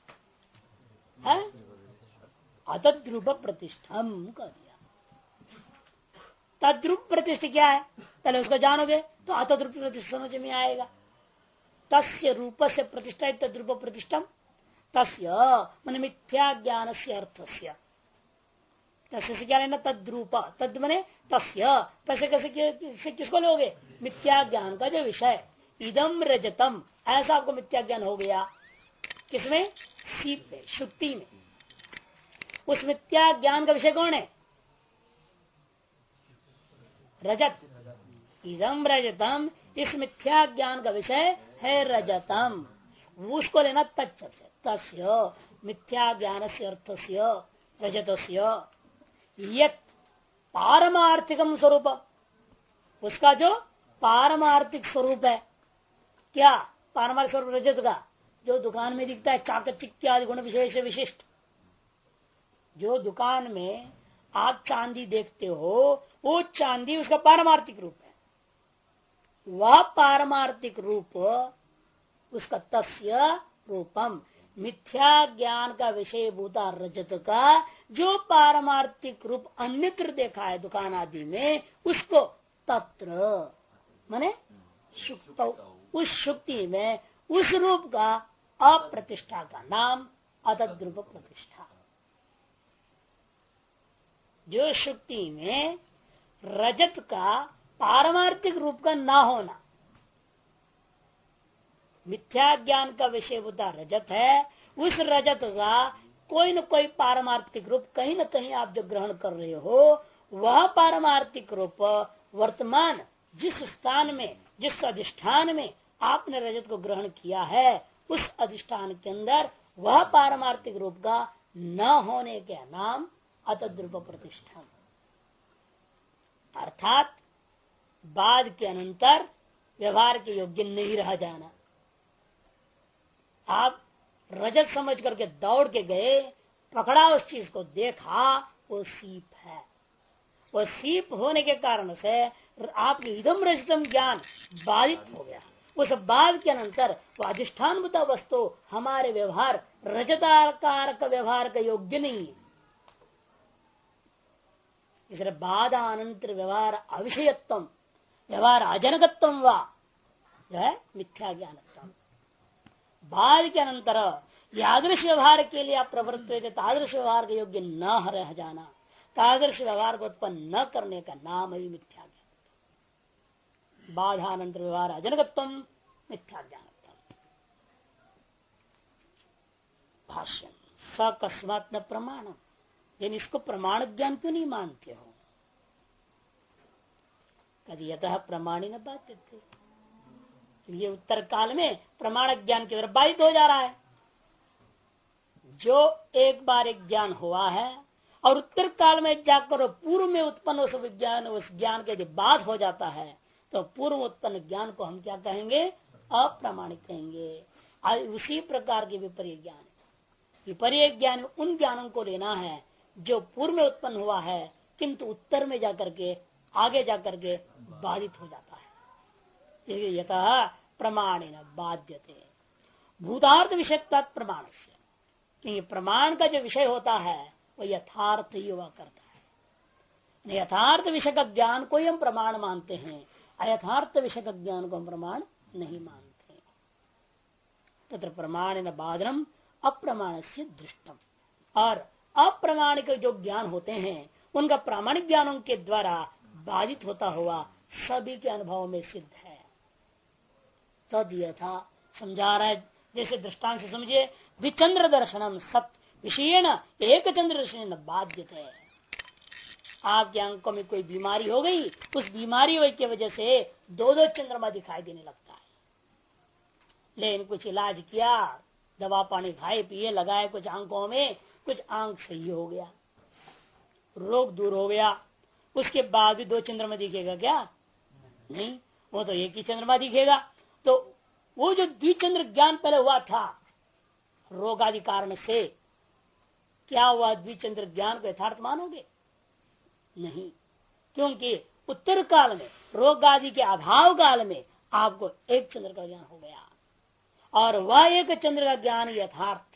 अतद्रुप प्रतिष्ठम कर दिया। तद्रुप प्रतिष्ठा क्या है? पहले उसको जानोगे तो अतद्रुप प्रतिष्ठा समझ में आएगा। तस्य रूप से प्रतिष्ठा तद्रुप प्रतिष्ठम तस्य, मन मिथ्या ज्ञान से अर्थ से क्या लेना तद्रूप। तद मने तस्य। तस्य कैसे किसको लोगे? मिथ्या ज्ञान का जो विषय। इदम रजतम। ऐसा आपको मिथ्या ज्ञान हो गया। किसमें? सीप में शुक्ति में। उस मिथ्या ज्ञान का विषय कौन है? रजत। इदम रजतम। इस मिथ्या ज्ञान का विषय है रजतम। उसको लेना तत्व से तस्य, मिथ्या ज्ञान से अर्थ से रजत पारमार्थिकम स्वरूप। उसका जो पारमार्थिक स्वरूप है, क्या? पारमार्थिक स्वरूप रजत का, जो दुकान में दिखता है चाकचिक्यादि गुण विशेष, विशिष्ट। जो दुकान में आप चांदी देखते हो, वो चांदी उसका पारमार्थिक रूप है। वह पारमार्थिक रूप उसका तस्य रूपम। मिथ्या ज्ञान का विषय भूता रजत का जो पारमार्थिक रूप अन्यत्र देखा है दुकान आदि में, उसको तत्र, माने उस शुक्ति में उस रूप का अप्रतिष्ठा का नाम अतद्रुप प्रतिष्ठा। जो शुक्ति में रजत का पारमार्थिक रूप का ना होना। मिथ्या ज्ञान का विषय होता रजत है, उस रजत का कोई न कोई पारमार्थिक रूप कहीं न कहीं आप जो ग्रहण कर रहे हो, वह पारमार्थिक रूप वर्तमान जिस स्थान में, जिस अधिष्ठान में आपने रजत को ग्रहण किया है, उस अधिष्ठान के अंदर वह पारमार्थिक रूप का न होने के नाम अतद्रुप प्रतिष्ठान अर्थात, बाद के अनंतर व्यवहार के योग्य नहीं रह जाना। आप रजत समझ करके दौड़ के गए, पकड़ा उस चीज़ को देखा, वो सीप है। वो सीप होने के कारण से आपके इदम रजतम ज्ञान बाधित हो गया। उस बाद के अंतर वो अधिष्ठान वस्तु हमारे व्यवहार, रजताकार का व्यवहार का योग्य नहीं है। इसलिए बाधा अनंतर व्यवहार अविषयत्व व्यवहार अजनकत्व व है ज्ञानत्म बाद के अनंतर यादृश व्यवहार के लिए आप प्रवृत्त हुए तादृश व्यवहार के योग्य न रह जाना तादृश व्यवहार को उत्पन्न न करने का नाम ही मिथ्या ज्ञान बाधानंतर व्यवहार अजनकत्व मिथ्या ज्ञान भाष्य सकस्मात न प्रमाण लेकिन इसको प्रमाण ज्ञान क्यों नहीं मानते हो? कभी यतः प्रमाणी न बात ये उत्तर काल में प्रमाण ज्ञान की तरफ़ बाधित हो जा रहा है। जो एक बार एक ज्ञान हुआ है और उत्तर काल में जाकर पूर्व में उत्पन्न उस विज्ञान, उस ज्ञान के यदि बात हो जाता है तो पूर्व उत्पन्न ज्ञान को हम क्या कहेंगे? अप्रामाणिक कहेंगे। उसी प्रकार के विपर्य ज्ञान। विपर्य ज्ञान उन ज्ञानों को लेना है जो पूर्व में उत्पन्न हुआ है, किंतु उत्तर में जाकर के, आगे जाकर के बाधित हो जाता है। यथा प्रमाण बाध्यते। भूतार्थ विषय प्रमाण से क्योंकि प्रमाण का जो विषय होता है, वो यथार्थ ही हुआ करता है। यथार्थ विषय का ज्ञान को ही हम प्रमाण मानते हैं, अयथार्थ विषय का ज्ञान को हम प्रमाण नहीं मानते। तथा प्रमाण न बाधनम अप्रमाण से दृष्टम। और अप्रमाणिक जो ज्ञान होते हैं, उनका प्रामाणिक ज्ञानों के द्वारा बाधित होता हुआ सभी के अनुभव में सिद्ध है। तद यथा समझा रहा है जैसे दृष्टांत से समझिए, विचंद्र दर्शनम सत विषय एक चंद्र दर्शन बाध्य आपके अंकों में कोई बीमारी हो गई, उस बीमारी की वजह से दो दो चंद्रमा दिखाई देने लगता है। लेकिन कुछ इलाज किया, दवा पानी खाए, पिए, लगाए कुछ अंकों में कुछ आँख सही हो गया। रोग दूर हो गया। उसके बाद भी दो चंद्रमा दिखेगा क्या? नहीं, वो तो एक ही चंद्रमा दिखेगा। तो वो जो द्विचंद्र ज्ञान पहले हुआ था रोग आदि कारण से, क्या हुआ? द्विचंद्र ज्ञान को यथार्थ मानोगे? नहीं, क्योंकि उत्तर काल में रोग आदि के अभाव काल में, आपको एक चंद्र का ज्ञान हो गया। और वह एक चंद्र का ज्ञान यथार्थ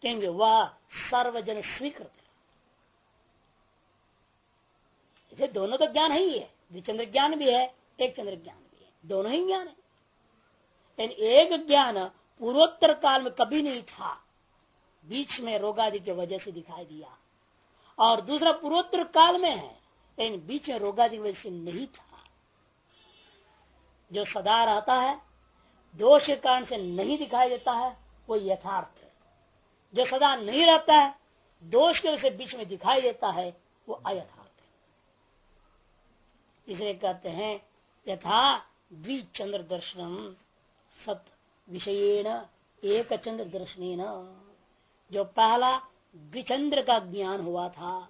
क्योंकि वह सर्वजन स्वीकृत है। इसे दोनों तो ज्ञान ही है। द्विचंद्र ज्ञान भी है, एक चंद्र ज्ञान भी है। दोनों ही ज्ञान है। लेकिन एक ज्ञान पूर्वोत्तर काल में कभी नहीं था। बीच में रोगादि की वजह से दिखाई दिया। और दूसरा पूर्वोत्तर काल में है, लेकिन बीच में रोगादि की वजह से नहीं था। जो सदा रहता है, दोष के कारण से नहीं दिखाई देता है, वो यथार्थ जो सदा नहीं रहता है, दोष के वजह से बीच में दिखाई देता है, वो अयथार्थ है। इसलिए कहते हैं, यथा द्विचंद्र दर्शन सत विषयेण एक चंद्र दर्शन जो पहला द्विचंद्र का ज्ञान हुआ था,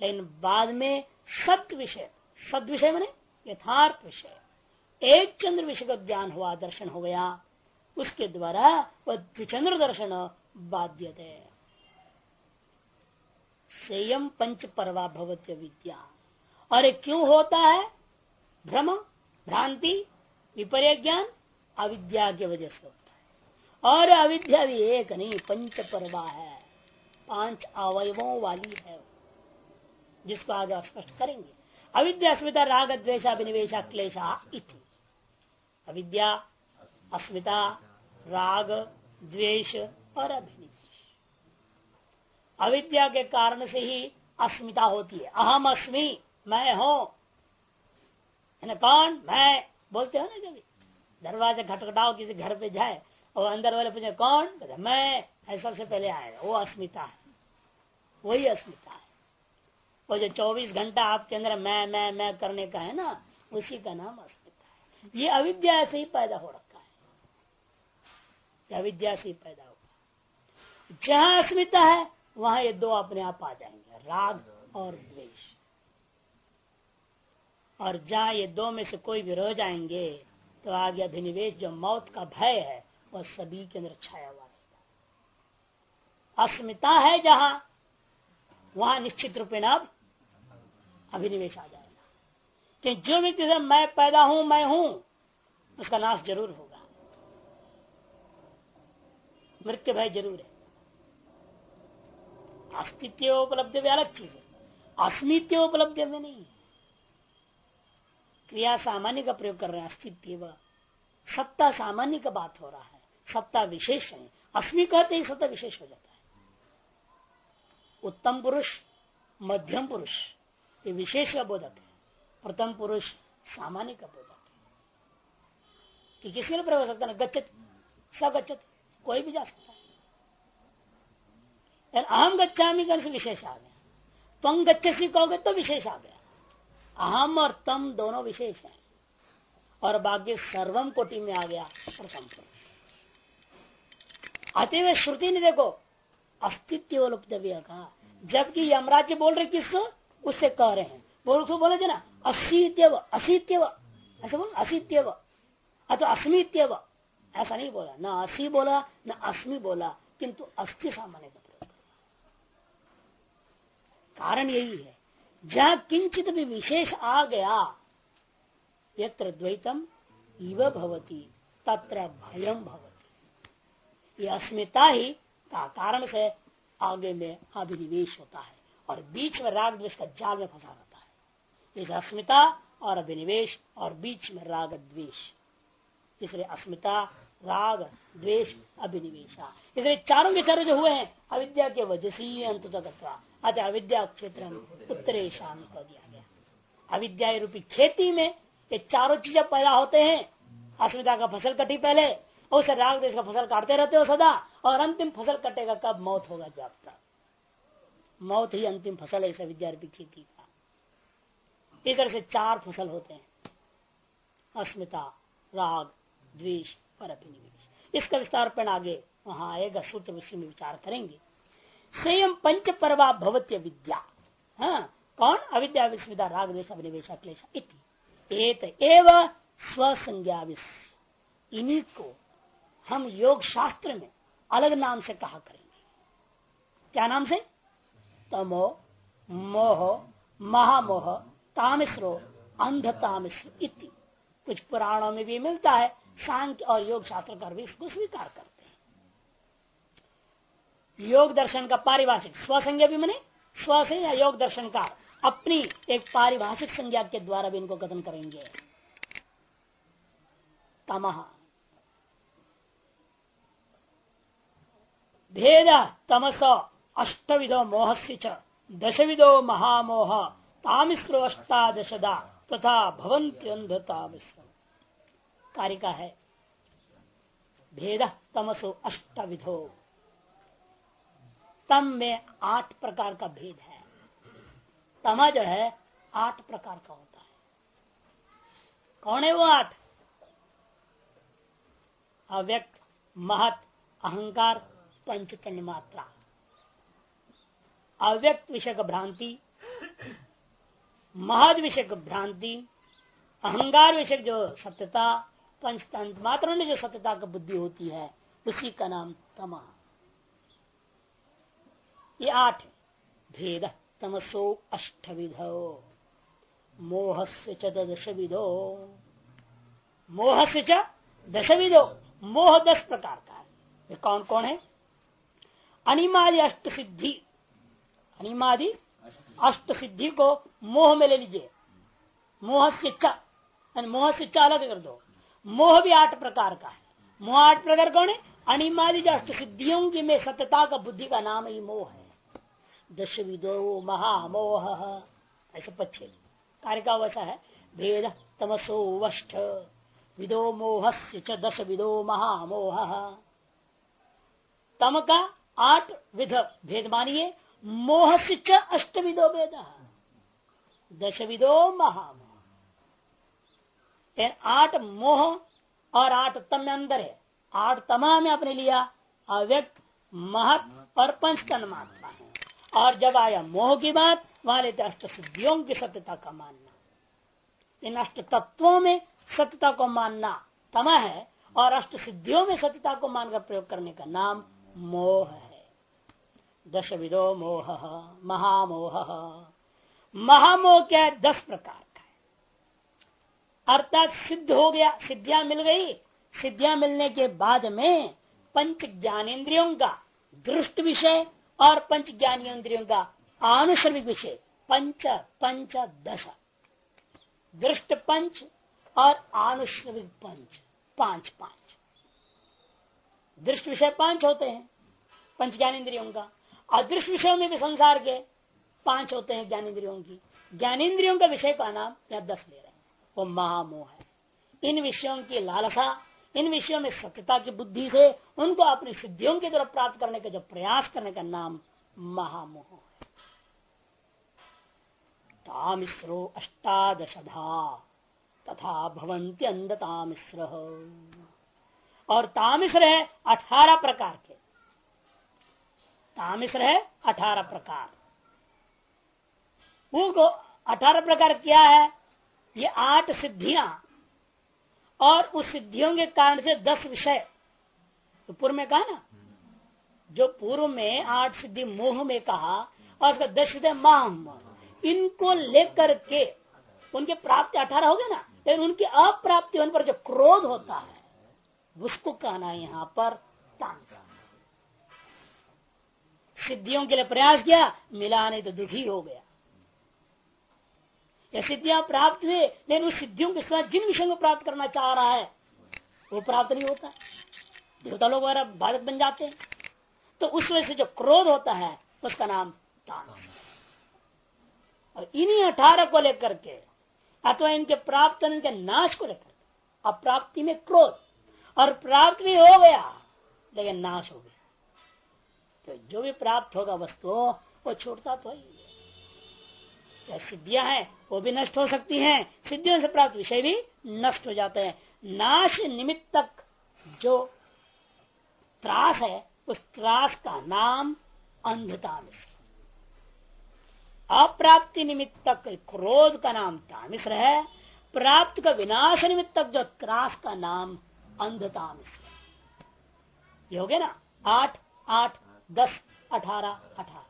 लेकिन बाद में सत विषय सद विषय मैंने यथार्थ विषय एक चंद्र विषय का ज्ञान हुआ, दर्शन हो गया। उसके द्वारा वह द्विचंद्र दर्शन बाध्य संयम पंच परवा भवत्य विद्या। और क्यों होता है? भ्रम, भ्रांति, विपर्य ज्ञान, अविद्या की वजह से होता है। और अविद्या भी एक नहीं पंच परवा है। पाँच अवयवों वाली है जिसको आगे स्पष्ट करेंगे। अविद्या, अस्मिता, राग द्वेशा विनिवेशा, क्लेशा इति। अविद्या, अस्मिता, राग, द्वेष और अभिनिवेश। अविद्या के कारण से ही अस्मिता होती है। अहम अस्मि, मैं हूँ। कौन? मैं। बोलते हो ना कभी? दरवाज़ा खटखटाओ, किसी घर पे जाए और अंदर वाले पूछे, कौन? मैं। ऐसा सबसे पहले आएगा वो अस्मिता है। वही अस्मिता है। वो जो 24 घंटा आपके अंदर मैं मैं मैं करने का है ना, उसी का नाम अस्मिता है। ये अविद्या से ही पैदा हो रखा है। अविद्या से ही पैदा जहाँ अस्मिता है, वहाँ ये दो अपने आप आ जाएँगे, राग और द्वेष। और जहाँ ये दो में से कोई भी रह जाएँगे तो आगे अभिनिवेश, जो मौत का भय है, वह सभी के अंदर छाया हुआ रहेगा। अस्मिता है जहाँ, वहाँ निश्चित रूपे अब अभिनिवेश आ जाएगा। कि जो व्यक्ति से मैं पैदा हूँ, मैं हूँ, उसका नाश ज़रूर होगा। मृत्यु भय ज़रूर है। अस्तित्व उपलब्ध अलग चीज़ है। अस्मित्व उपलब्ध में नहीं। क्रिया सामान्य का प्रयोग कर रहे हैं अस्तित्व सत्ता सामान्य का बात हो रहा है। सत्ता विशेष है। अस्मि कहते ही सत्ता विशेष हो जाता है। उत्तम पुरुष, मध्यम पुरुष, ये विशेष का बोधक है। प्रथम पुरुष, सामान्य का बोधक है। कि किसी ने प्रयोग सकता है, गच्छत, सगच्छत, कोई भी जा सकता है। अहम गच्छामी कर से विशेष आ गया। तुम गच्छसी कहोगे तो विशेष आ गया। अहम और तम दोनों विशेष हैं। और बाकी सर्वम कोटि में आ गया प्रथम अतः श्रुति ने देखो अस्तित्व लुप्तव्य कहा। जबकि यमराज्य बोल रहे किसको? उससे कह रहे हैं। बोल तो बोले ना असीत्यव असीत्यव। ऐसे बोल, असीत्यव। अथवा अस्मित्यव। ऐसा नहीं बोला। न असी बोला, न अस्मि बोला, किंतु अस्थि सामान्य कारण यही है। जहाँ किंचित भी विशेष आ गया, यत्र द्वैतम इव भवती, तत्र भयम भवती। ये अस्मिता ही का कारण से आगे में अभिनिवेश होता है और बीच में राग द्वेष का जाल में फंसा रहता है। इस अस्मिता और अभिनिवेश और बीच में राग द्वेष। इसलिए अस्मिता राग, द्वेष, अभिनिवेशा। इसलिए चारों के चारों जो हुए हैं, अविद्या के वजह से ही अंत अतः अविद्या क्षेत्र उत्तरे शाम कर दिया गया। अविद्या रूपी खेती में ये चारों चीज़ें पैदा होते हैं। अस्मिता का फ़सल कटी पहले और उसे राग देश का फ़सल काटते रहते हो सदा, और अंतिम फ़सल कटेगा कब? मौत होगा जब तक। मौत ही अंतिम फ़सल है, इस विद्यार्थी खेती का। इधर से चार फ़सल होते हैं। अस्मिता, राग, द्वेष और अभिनिवेश इसका विस्तार पर आगे वहाँ आएगा, सूत्र विषय में विचार करेंगे। स्वयं पंच परवा भवत्य विद्या। हाँ कौन? अविद्या, विस्मिता, राग द्वेश अभिनिवेश क्लेश एव स्वसंज्ञा इन्हीं को हम योग शास्त्र में अलग नाम से कहा करेंगे। क्या नाम से? तमो, मोह, महामोह तामिश्रो अंधतामिश्र इति। कुछ पुराणों में भी मिलता है। सांख्य और योग शास्त्र कर भी इसको स्वीकार करते हैं। योग दर्शन का पारिभाषिक स्वसंज्ञा भी मने स्व योग दर्शन का अपनी एक पारिभाषिक संज्ञा के द्वारा भी इनको कथन करेंगे। तमह भेद तमस अष्टविधो मोह से दशविधो महामोह तामिश्रो अष्टादशदा तथा भवंत अंधतामिश्र कारिका है। भेद तमसो अष्टविधो। तम में आठ प्रकार का भेद है। तमा जो है, आठ प्रकार का होता है। कौन है वो आठ? अव्यक्त, महत, अहंकार पंचतन्य मात्रा। अव्यक्त विषय का भ्रांति, महद विषय भ्रांति, अहंकार विषय जो सत्यता पंचतंत्र मात्र जो सत्यता का बुद्धि होती है, उसी का नाम तमा। ये आठ भेद, तमसो अष्टविधो मोह से च दश विधो मोह से च दश विधो मोह दस प्रकार का है। कौन कौन है? अनिमादि अष्ट सिद्धि अनिमादि अष्ट सिद्धि को मोह में ले लीजिए। मोह से च मोह से च अलग कर दो। मोह भी आठ प्रकार का है। मोह आठ प्रकार कौन है? अनिमादि अष्ट सिद्धियों की में सत्यता का बुद्धि का नाम ही मोह है। दश विदो महामोह। ऐसे पच्छे कार्य का वैसा है। भेद तमसो वष्ठ। विदो मोहस्य च दश विदो महामोह। तम का आठ विध भेद मानिए। मोह अष्ट विदो भेद। दश विदो महामोह। आठ मोह और आठ तम में अंदर है। आठ तमा में आपने लिया। अव्यक्त महत और पंच तन्मात्मा है। और जब आया मोह की बात, वहाँ लेते अष्ट सिद्धियों की सत्यता का मानना। इन अष्ट तत्वों में सत्यता को मानना तमा है और अष्ट सिद्धियों में सत्यता को मानकर प्रयोग करने का नाम मोह है। दश विदो मोह, महामोह। महामोह क्या है? दस प्रकार। अर्थात सिद्ध हो गया, सिद्धियाँ मिल गई। सिद्धियाँ मिलने के बाद में पंच ज्ञानेन्द्रियों का दृष्ट विषय और पंच ज्ञानेन्द्रियों का आनुश्रमिक विषय, पंच पंच, दश। दृष्ट पंच और आनुश्रमिक पंच, पाँच पाँच। दृष्ट विषय पाँच होते हैं पंच ज्ञानेन्द्रियों का। अदृष्ट विषयों में भी संसार के पाँच होते हैं ज्ञानेन्द्रियों की। ज्ञानेन्द्रियों का विषय का नाम या दस ले रहे वो महामोह है। इन विषयों की लालसा, इन विषयों में सत्यता की बुद्धि से उनको अपनी सिद्धियों की तरफ़ प्राप्त करने का जो प्रयास करने का नाम महामोह है। तामिश्रो अष्टादशधा, तथा भवंती अंधतामिश्र और तामिश्र है अठारह प्रकार के। तामिश्र है अठारह प्रकार। वो अठारह प्रकार क्या है? ये आठ सिद्धियाँ। और उस सिद्धियों के कारण से दस विषय। तो पूर्व में कहा ना, जो पूर्व में आठ सिद्धि मोह में कहा, और उसका दस विषय माम। इनको लेकर के, उनके प्राप्ति अठारह हो गए ना, लेकिन उनकी अप्राप्ति होने पर जो क्रोध होता है, उसको कहना है यहाँ पर तांसा सिद्धियों के लिए प्रयास किया, मिला नहीं तो दुखी हो गया। या सिद्धियाँ प्राप्त हुए लेकिन उस सिद्धियों के साथ जिन विषयों को प्राप्त करना चाह रहा है, वो प्राप्त नहीं होता। देवता लोग वगैरह भारत बन जाते हैं। तो उस वजह से जो क्रोध होता है, उसका नाम तामस और इन्हीं अठारह को लेकर के, अथवा इनके प्राप्त इनके नाश को लेकर अप्राप्ति में क्रोध, और प्राप्त भी हो गया, लेकिन नाश हो गया। तो जो भी प्राप्त होगा वस्तु, वो छूटता तो ही। चाहे सिद्धियाँ हैं, वो भी नष्ट हो सकती हैं। सिद्धियों से प्राप्त विषय भी नष्ट हो जाते हैं। नाश निमित्त तक जो त्रास है, उस त्रास का नाम अंधता अप्राप्ति निमित्त तक क्रोध का नाम तामिश्र है प्राप्त का विनाश निमित्त तक जो त्रास का नाम अंधतामिश्र ये हो गया ना? आठ आठ, दस, अठारह अठारह।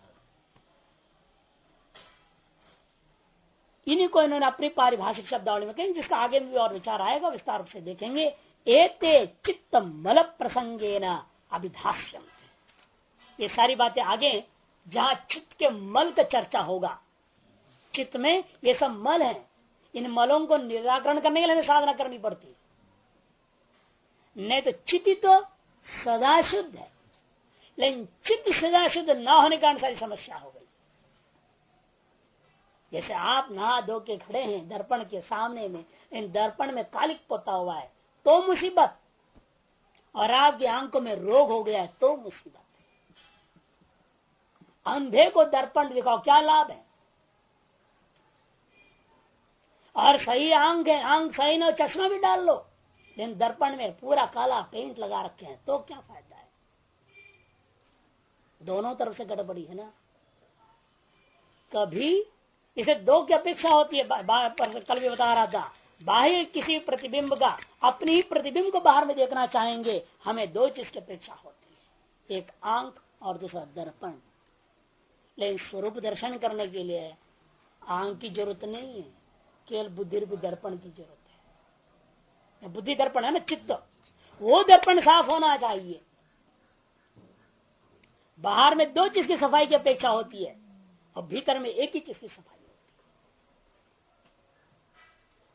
इन्हीं को इन्होंने अपनी पारिभाषिक शब्दावली में कहेंगे, जिसका आगे भी और विचार आएगा, विस्तार रूप से देखेंगे। एते चित्त मल प्रसंगे न अभिधाष्यम ये सारी बातें आगे, जहाँ चित्त के मल का चर्चा होगा। चित्त में ये सब मल है। इन मलों को निराकरण करने के लिए साधना करनी पड़ती नहीं तो चित्त तो सदा शुद्ध है। लेकिन चित्त सदा शुद्ध न होने का सारी समस्या हो गई। जैसे आप नहा धो के खड़े हैं दर्पण के सामने में, इन दर्पण में कालिक पोता हुआ है तो मुसीबत। और आपकी आँखों में रोग हो गया है तो मुसीबत अंधे को दर्पण दिखाओ, क्या लाभ है? और सही आँख है, आँख सही न, चश्मा भी डाल लो। लेकिन दर्पण में पूरा काला पेंट लगा रखे हैं तो क्या फ़ायदा है? दोनों तरफ़ से गड़बड़ी है ना? कभी इसे दो की अपेक्षा होती है कल भी बता रहा था। बाह्य किसी प्रतिबिंब का, अपनी ही प्रतिबिंब को बाहर में देखना चाहेंगे, हमें दो चीज़ की अपेक्षा होती है। एक आँख और दूसरा दर्पण। लेकिन स्वरूप दर्शन करने के लिए आँख की ज़रूरत नहीं है, केवल बुद्धि रूपी दर्पण की ज़रूरत है। बुद्धि दर्पण है ना, चित्त। वो दर्पण साफ़ होना चाहिए। बाहर में दो चीज़ की सफ़ाई की अपेक्षा होती है, और भीतर में एक ही चीज़ की सफ़ाई।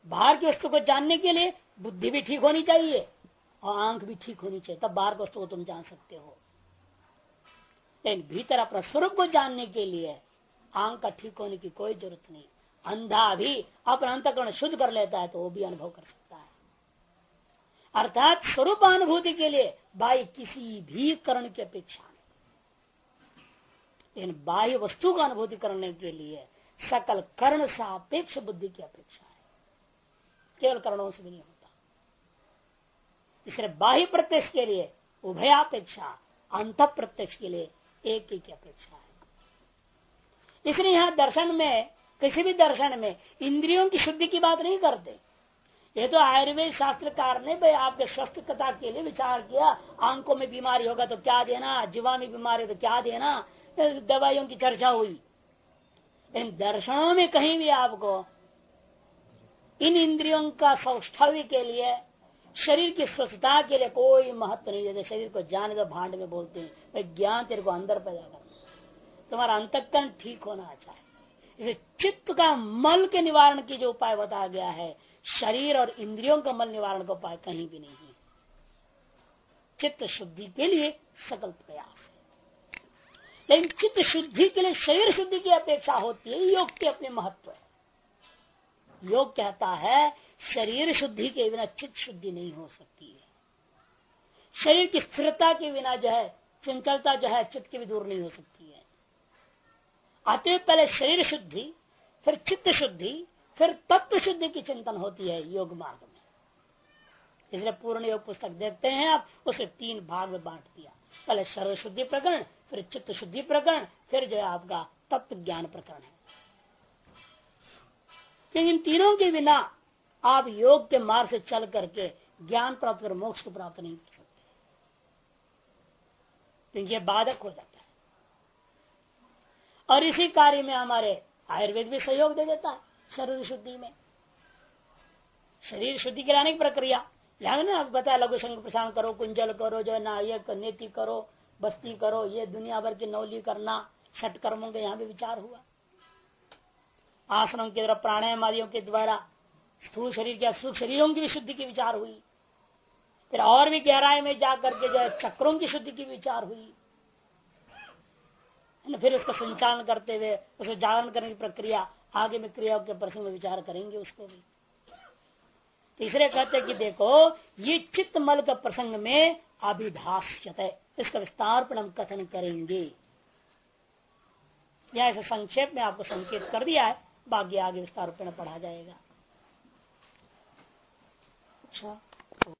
बाहर की वस्तु को जानने के लिए बुद्धि भी ठीक होनी चाहिए और आँख भी ठीक होनी चाहिए, तब बाहर वस्तु को तुम जान सकते हो। लेकिन भीतर अपना स्वरूप को जानने के लिए आँख का ठीक होने की कोई ज़रूरत नहीं। अंधा भी अपना अंतकरण शुद्ध कर लेता है तो वो भी अनुभव कर सकता है। अर्थात स्वरूप अनुभूति के लिए बाह्य किसी भी करण की अपेक्षा लेकिन बाह्य वस्तु का अनुभूति करने के लिए सकल कर्ण सापेक्ष बुद्धि की अपेक्षा है। केवल कर्णों से भी नहीं होता। इसलिए बाह्य प्रत्यक्ष के लिए, उभयापेक्षा अंत प्रत्यक्ष के लिए एक ही की अपेक्षा है। इसलिए यहाँ दर्शन में, किसी भी दर्शन में इंद्रियों की शुद्धि की बात नहीं करते। ये तो आयुर्वेद शास्त्रकार ने भाई आपके स्वस्थ कथा के लिए विचार किया, आँखों में बीमारी होगा तो क्या देना, जीवा में बीमारी तो क्या देना दवाइयों की चर्चा हुई। इन दर्शनों में कहीं भी आपको इन इंद्रियों का सौष्ठव्य के लिए, शरीर की स्वच्छता के लिए कोई महत्व नहीं देते। शरीर को जाने दो भांड में बोलते हैं। भाई, ज्ञान तेरे को अंदर पैदा करना तुम्हारा अंतकरण ठीक होना चाहिए इसे चित्त का मल के निवारण की जो उपाय बताया गया है, शरीर और इंद्रियों का मल निवारण का उपाय कहीं भी नहीं है। चित्त शुद्धि के लिए सकल प्रयास है। लेकिन चित्त शुद्धि के लिए शरीर शुद्धि की अपेक्षा होती है, योग के अपने महत्व है। योग कहता है, शरीर शुद्धि के बिना चित्त शुद्धि नहीं हो सकती है। शरीर की स्थिरता के बिना जो है, चंचलता जो है, चित्त की भी दूर नहीं हो सकती है। अतः पहले शरीर शुद्धि, फिर चित्त शुद्धि, फिर तत्व शुद्धि की चिंतन होती है योग मार्ग में। इसलिए पूर्ण योग पुस्तक देखते हैं आप, उसे तीन भाग में बांट दिया। पहले सर्व शुद्धि प्रकरण, फिर चित्त शुद्धि प्रकरण, फिर जो है आपका तत्व ज्ञान प्रकरण है। इन तीनों के बिना आप योग के मार्ग से चल करके ज्ञान प्राप्त कर मोक्ष को प्राप्त नहीं कर सकते। ये बाधक हो जाता है। और इसी कार्य में हमारे आयुर्वेद भी सहयोग दे देता है, शरीर शुद्धि में। शरीर शुद्धि के लाने की प्रक्रिया। यहाँ ना बताया, लघु संघ प्रसारण करो, कुंजल करो, जो है ना ये नीति करो, बस्ती करो, ये दुनिया भर की नौली करना छठ कर्मों का यहाँ भी विचार हुआ। आसनों के द्वारा, प्राणायाम आदियों के द्वारा, स्थूल शरीर के सुख शरीरों की भी शुद्धि की विचार हुई। फिर और भी गहराई में जाकर के जो है, चक्रों की शुद्धि की विचार हुई। फिर उसका संचालन करते हुए, उसको जागरण करने की प्रक्रिया, आगे में क्रियाओं के प्रसंग में विचार करेंगे उसको भी। तीसरे कहते कि देखो, ये चित्त मल का प्रसंग में अभिभाष्यत। है इसका विस्तार पर हम कथन करेंगे। या ऐसे संक्षेप में आपको संकेत कर दिया है। बाकी आगे विस्तार पढ़ा जाएगा। अच्छा।